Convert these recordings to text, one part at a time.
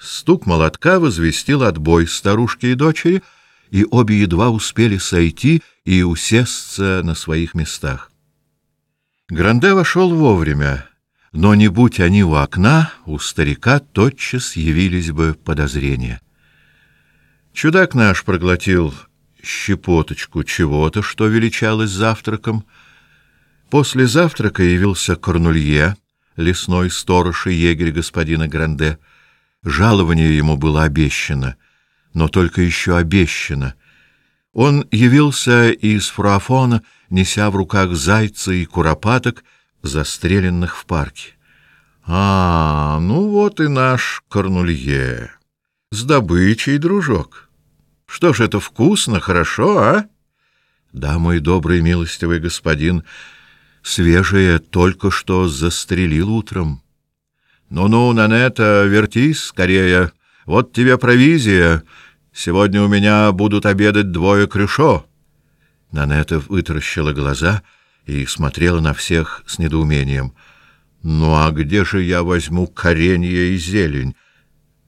Стук молотка возвестил отбой старушки и дочери, и обе едва успели сойти и усесться на своих местах. Гранде вошел вовремя, но не будь они у окна, у старика тотчас явились бы подозрения. Чудак наш проглотил щепоточку чего-то, что величалось завтраком. После завтрака явился Корнулье, лесной сторож и егерь господина Гранде. Жалование ему было обещано, но только еще обещано. Он явился из фурафона, неся в руках зайца и куропаток, застреленных в парке. А, ну вот и наш Корнулье. С добычей, дружок. Что ж, это вкусно, хорошо, а? Да, мой добрый милостивый господин, свежее только что застрелил утром. Ну-ну, Нанета, вертись скорее. Вот тебе провизия. Сегодня у меня будут обедать двое крюшо. Нанета вытаращила глаза и смотрела на всех с недоумением. Ну а где же я возьму коренья и зелень?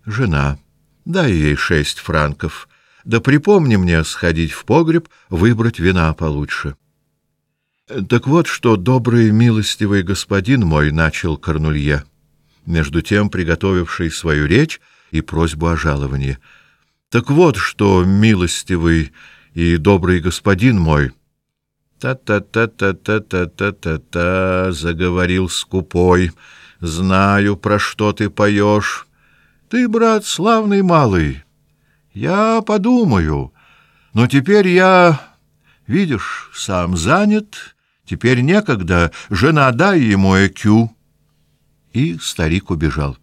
Жена, дай ей шесть франков. Да припомни мне сходить в погреб, выбрать вина получше. Так вот, что добрый милостивый господин мой начал Корнулье между тем приготовивший свою речь и просьбу о жаловании. Так вот, что милостивый и добрый господин мой, та-та-та-та-та-та-та-та, заговорил скупой. Знаю, про что ты поешь. Ты, брат, славный малый. Я подумаю. Но теперь я, видишь, сам занят. Теперь некогда. Жена, дай ему экю и старик убежал.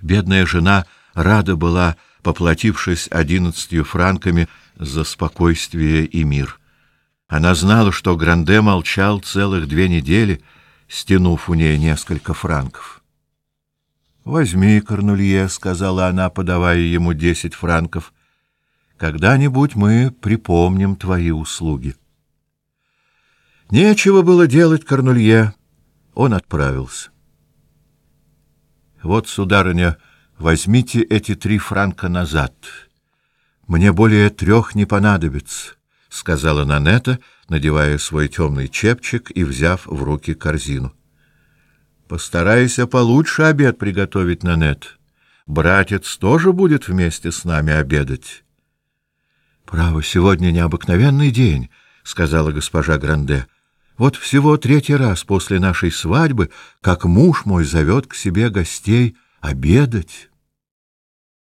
Бедная жена рада была, поплатившись одиннадцатью франками за спокойствие и мир. Она знала, что Гранде молчал целых две недели, стянув у ней несколько франков. «Возьми, Корнулье», — сказала она, подавая ему десять франков. «Когда-нибудь мы припомним твои услуги». Нечего было делать Корнулье он отправился. Вот, сударыня, возьмите эти три франка назад. Мне более трех не понадобится, — сказала Нанета, надевая свой темный чепчик и взяв в руки корзину. — Постарайся получше обед приготовить, Нанет. Братец тоже будет вместе с нами обедать. — Право, сегодня необыкновенный день, — сказала госпожа Гранде. Вот всего третий раз после нашей свадьбы, как муж мой зовет к себе гостей обедать.